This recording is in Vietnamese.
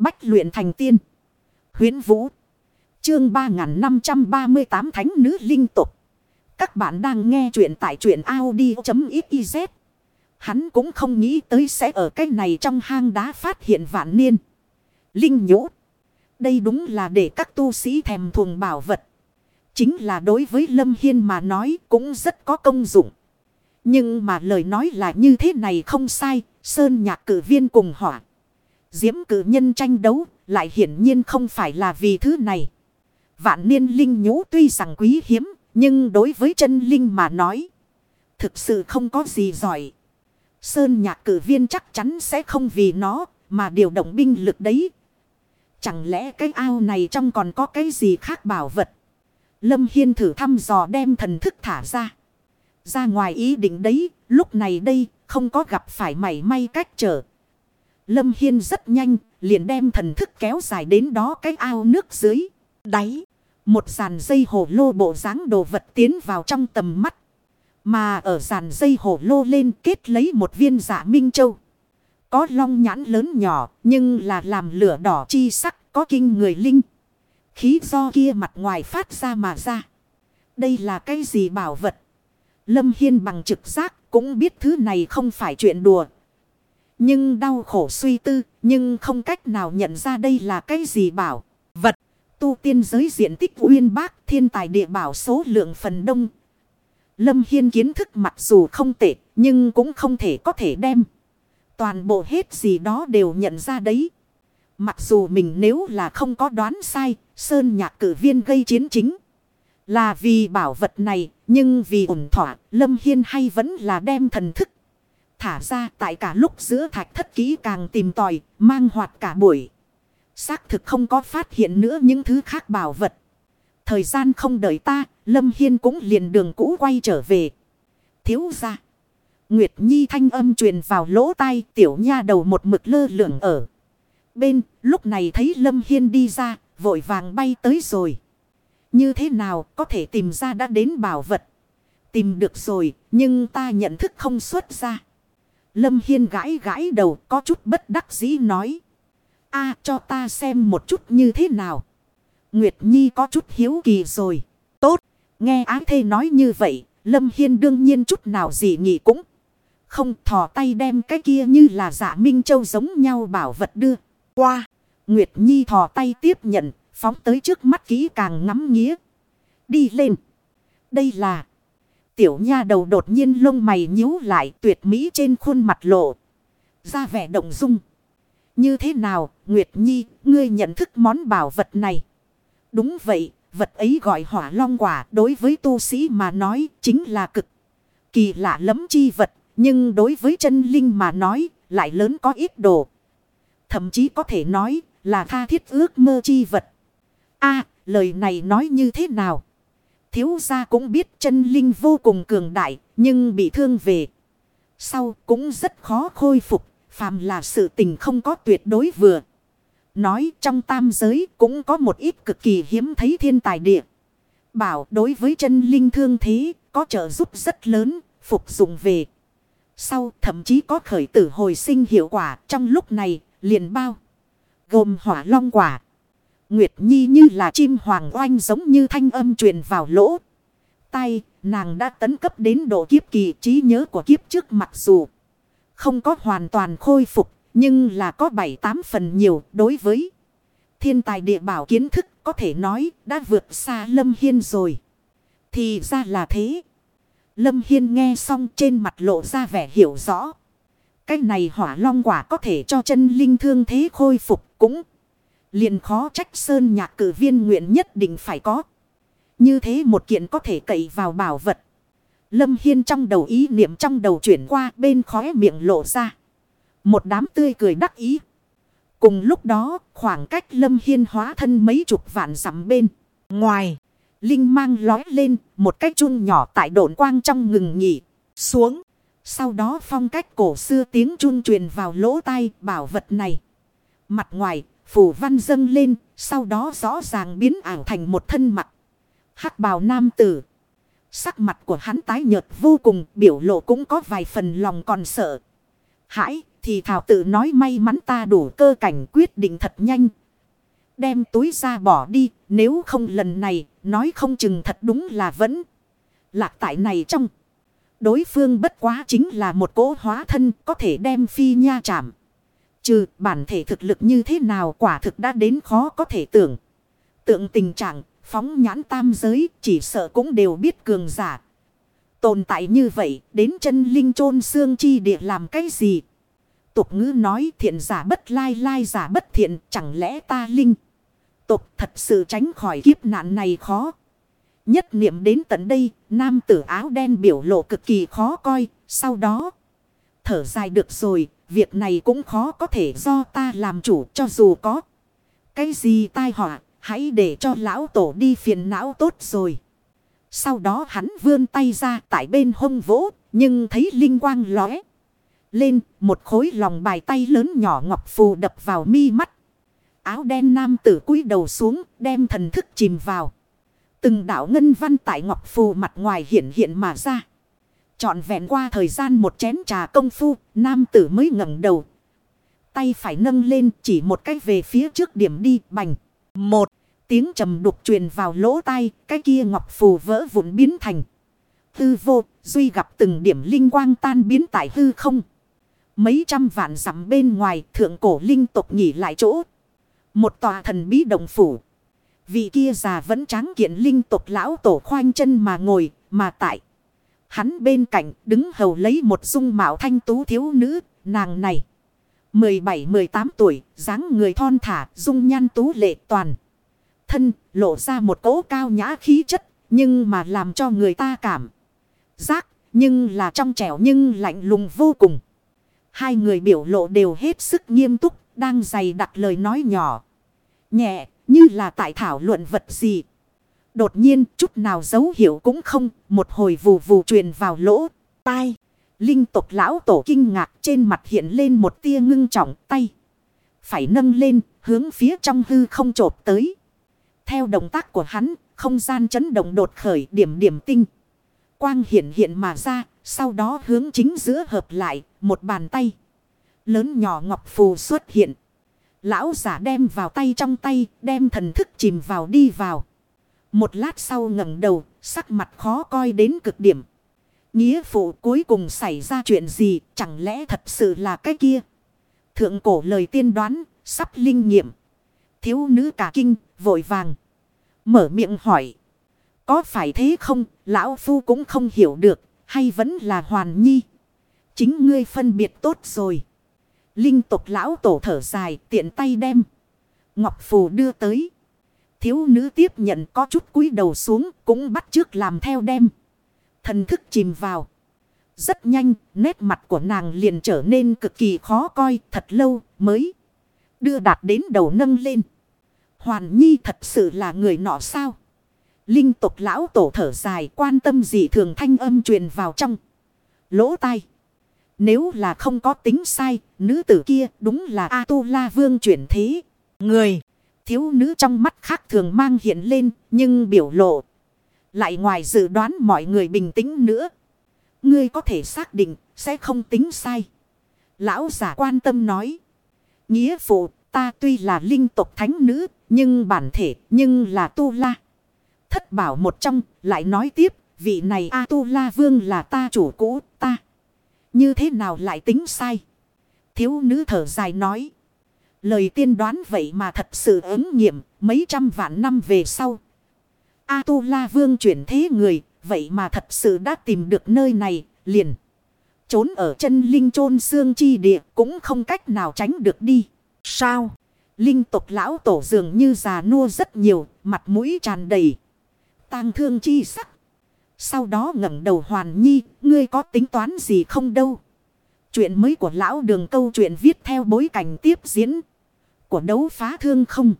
Bách luyện thành tiên. Huyến Vũ. Chương 3538 Thánh Nữ Linh Tục. Các bạn đang nghe truyện tại truyện Audi.xyz. Hắn cũng không nghĩ tới sẽ ở cái này trong hang đá phát hiện vạn niên. Linh nhũ. Đây đúng là để các tu sĩ thèm thuồng bảo vật. Chính là đối với Lâm Hiên mà nói cũng rất có công dụng. Nhưng mà lời nói là như thế này không sai. Sơn nhạc cử viên cùng hỏa Diễm cử nhân tranh đấu lại hiển nhiên không phải là vì thứ này. Vạn niên linh nhũ tuy rằng quý hiếm nhưng đối với chân linh mà nói. Thực sự không có gì giỏi. Sơn nhạc cử viên chắc chắn sẽ không vì nó mà điều động binh lực đấy. Chẳng lẽ cái ao này trong còn có cái gì khác bảo vật. Lâm Hiên thử thăm dò đem thần thức thả ra. Ra ngoài ý định đấy, lúc này đây không có gặp phải mảy may cách trở. Lâm Hiên rất nhanh, liền đem thần thức kéo dài đến đó cái ao nước dưới, đáy. Một dàn dây hồ lô bộ dáng đồ vật tiến vào trong tầm mắt. Mà ở dàn dây hồ lô lên kết lấy một viên dạ minh châu. Có long nhãn lớn nhỏ nhưng là làm lửa đỏ chi sắc có kinh người linh. Khí do kia mặt ngoài phát ra mà ra. Đây là cái gì bảo vật? Lâm Hiên bằng trực giác cũng biết thứ này không phải chuyện đùa. Nhưng đau khổ suy tư nhưng không cách nào nhận ra đây là cái gì bảo vật tu tiên giới diện tích uyên bác thiên tài địa bảo số lượng phần đông. Lâm Hiên kiến thức mặc dù không tệ nhưng cũng không thể có thể đem. Toàn bộ hết gì đó đều nhận ra đấy. Mặc dù mình nếu là không có đoán sai, Sơn nhạc cử viên gây chiến chính. Là vì bảo vật này, nhưng vì ổn thỏa, Lâm Hiên hay vẫn là đem thần thức. Thả ra tại cả lúc giữa thạch thất kỹ càng tìm tòi, mang hoạt cả buổi. Xác thực không có phát hiện nữa những thứ khác bảo vật. Thời gian không đợi ta, Lâm Hiên cũng liền đường cũ quay trở về. Thiếu ra. Nguyệt Nhi thanh âm truyền vào lỗ tai tiểu nha đầu một mực lơ lửng ở. Bên, lúc này thấy Lâm Hiên đi ra, vội vàng bay tới rồi. Như thế nào có thể tìm ra đã đến bảo vật. Tìm được rồi, nhưng ta nhận thức không xuất ra. Lâm Hiên gãi gãi đầu có chút bất đắc dĩ nói a cho ta xem một chút như thế nào. Nguyệt Nhi có chút hiếu kỳ rồi. Tốt, nghe ái thê nói như vậy, Lâm Hiên đương nhiên chút nào gì nghỉ cũng. Không thò tay đem cái kia như là giả Minh Châu giống nhau bảo vật đưa. Qua, Nguyệt Nhi thò tay tiếp nhận, phóng tới trước mắt kỹ càng ngắm nghía. Đi lên. Đây là... Tiểu nha đầu đột nhiên lông mày nhíu lại tuyệt mỹ trên khuôn mặt lộ. Ra vẻ động dung. Như thế nào, Nguyệt Nhi, ngươi nhận thức món bảo vật này? Đúng vậy, vật ấy gọi hỏa long quả đối với tu sĩ mà nói chính là cực kỳ lạ lắm chi vật. Nhưng đối với chân linh mà nói lại lớn có ít đồ. Thậm chí có thể nói là tha thiết ước mơ chi vật. a lời này nói như thế nào? Thiếu gia cũng biết chân linh vô cùng cường đại nhưng bị thương về. Sau cũng rất khó khôi phục Phàm là sự tình không có tuyệt đối vừa. Nói trong tam giới cũng có một ít cực kỳ hiếm thấy thiên tài địa. Bảo đối với chân linh thương thế có trợ giúp rất lớn, phục dụng về. Sau thậm chí có khởi tử hồi sinh hiệu quả trong lúc này liền bao. Gồm hỏa long quả. Nguyệt Nhi như là chim hoàng oanh giống như thanh âm truyền vào lỗ. Tay nàng đã tấn cấp đến độ kiếp kỳ trí nhớ của kiếp trước mặc dù. Không có hoàn toàn khôi phục, nhưng là có 7-8 phần nhiều đối với thiên tài địa bảo kiến thức có thể nói đã vượt xa Lâm Hiên rồi. Thì ra là thế. Lâm Hiên nghe xong trên mặt lộ ra vẻ hiểu rõ. Cái này hỏa long quả có thể cho chân linh thương thế khôi phục cũng liền khó trách sơn nhạc cử viên nguyện nhất định phải có. Như thế một kiện có thể cậy vào bảo vật. Lâm Hiên trong đầu ý niệm trong đầu chuyển qua bên khóe miệng lộ ra. Một đám tươi cười đắc ý. Cùng lúc đó khoảng cách Lâm Hiên hóa thân mấy chục vạn dặm bên. Ngoài, Linh mang lói lên một cái chun nhỏ tại độn quang trong ngừng nghỉ. Xuống. Sau đó phong cách cổ xưa tiếng chun truyền vào lỗ tai bảo vật này. Mặt ngoài, phủ văn dâng lên, sau đó rõ ràng biến ảo thành một thân mặt. hắc bào nam tử. Sắc mặt của hắn tái nhợt vô cùng, biểu lộ cũng có vài phần lòng còn sợ. Hãi, Thì thảo tự nói may mắn ta đủ cơ cảnh quyết định thật nhanh. Đem túi ra bỏ đi. Nếu không lần này nói không chừng thật đúng là vẫn. Lạc tại này trong. Đối phương bất quá chính là một cỗ hóa thân có thể đem phi nha chạm. Trừ bản thể thực lực như thế nào quả thực đã đến khó có thể tưởng. Tượng tình trạng phóng nhãn tam giới chỉ sợ cũng đều biết cường giả. Tồn tại như vậy đến chân linh chôn xương chi địa làm cái gì? Tục ngữ nói thiện giả bất lai lai giả bất thiện chẳng lẽ ta linh. Tục thật sự tránh khỏi kiếp nạn này khó. Nhất niệm đến tận đây, nam tử áo đen biểu lộ cực kỳ khó coi, sau đó. Thở dài được rồi, việc này cũng khó có thể do ta làm chủ cho dù có. Cái gì tai họa, hãy để cho lão tổ đi phiền não tốt rồi. Sau đó hắn vươn tay ra tại bên hông vỗ, nhưng thấy linh quang lóe. Lên, một khối lòng bài tay lớn nhỏ ngọc phù đập vào mi mắt. Áo đen nam tử cúi đầu xuống, đem thần thức chìm vào. Từng đạo ngân văn tại ngọc phù mặt ngoài hiện hiện mà ra. Chọn vẹn qua thời gian một chén trà công phu, nam tử mới ngẩng đầu. Tay phải nâng lên chỉ một cách về phía trước điểm đi, bành. Một, tiếng trầm đục truyền vào lỗ tai, cái kia ngọc phù vỡ vụn biến thành. Hư vô, duy gặp từng điểm linh quang tan biến tại hư không. Mấy trăm vạn dặm bên ngoài, thượng cổ linh tộc nghỉ lại chỗ. Một tòa thần bí đồng phủ. Vị kia già vẫn tráng kiện linh tộc lão tổ khoanh chân mà ngồi, mà tại. Hắn bên cạnh đứng hầu lấy một dung mạo thanh tú thiếu nữ, nàng này. 17-18 tuổi, dáng người thon thả, dung nhan tú lệ toàn. Thân, lộ ra một cỗ cao nhã khí chất, nhưng mà làm cho người ta cảm. Giác, nhưng là trong trẻo nhưng lạnh lùng vô cùng. Hai người biểu lộ đều hết sức nghiêm túc, đang dày đặt lời nói nhỏ. Nhẹ, như là tại thảo luận vật gì. Đột nhiên chút nào dấu hiệu cũng không. Một hồi vù vù truyền vào lỗ. Tai. Linh tục lão tổ kinh ngạc trên mặt hiện lên một tia ngưng trọng tay. Phải nâng lên hướng phía trong hư không trộp tới. Theo động tác của hắn không gian chấn động đột khởi điểm điểm tinh. Quang hiện hiện mà ra. Sau đó hướng chính giữa hợp lại một bàn tay. Lớn nhỏ ngọc phù xuất hiện. Lão giả đem vào tay trong tay, đem thần thức chìm vào đi vào. Một lát sau ngẩng đầu, sắc mặt khó coi đến cực điểm. Nghĩa phụ cuối cùng xảy ra chuyện gì, chẳng lẽ thật sự là cái kia? Thượng cổ lời tiên đoán, sắp linh nghiệm. Thiếu nữ cả kinh, vội vàng. Mở miệng hỏi. Có phải thế không, lão phu cũng không hiểu được, hay vẫn là hoàn nhi? Chính ngươi phân biệt tốt rồi. Linh tục lão tổ thở dài tiện tay đem. Ngọc Phù đưa tới. Thiếu nữ tiếp nhận có chút cúi đầu xuống cũng bắt trước làm theo đem. Thần thức chìm vào. Rất nhanh nét mặt của nàng liền trở nên cực kỳ khó coi thật lâu mới. Đưa đạt đến đầu nâng lên. Hoàn Nhi thật sự là người nọ sao? Linh tục lão tổ thở dài quan tâm gì thường thanh âm truyền vào trong. Lỗ tai. Nếu là không có tính sai, nữ tử kia đúng là A-tu-la vương chuyển thế. Người, thiếu nữ trong mắt khác thường mang hiện lên, nhưng biểu lộ. Lại ngoài dự đoán mọi người bình tĩnh nữa. Ngươi có thể xác định, sẽ không tính sai. Lão giả quan tâm nói. Nghĩa phụ, ta tuy là linh tộc thánh nữ, nhưng bản thể, nhưng là tu-la. Thất bảo một trong, lại nói tiếp, vị này A-tu-la vương là ta chủ cũ, ta. Như thế nào lại tính sai? Thiếu nữ thở dài nói. Lời tiên đoán vậy mà thật sự ứng nghiệm mấy trăm vạn năm về sau. A-tu-la vương chuyển thế người, vậy mà thật sự đã tìm được nơi này, liền. Trốn ở chân linh chôn xương chi địa cũng không cách nào tránh được đi. Sao? Linh tục lão tổ dường như già nua rất nhiều, mặt mũi tràn đầy. tang thương chi sắc. Sau đó ngẩng đầu hoàn nhi, ngươi có tính toán gì không đâu. Chuyện mới của lão đường câu chuyện viết theo bối cảnh tiếp diễn của đấu phá thương không.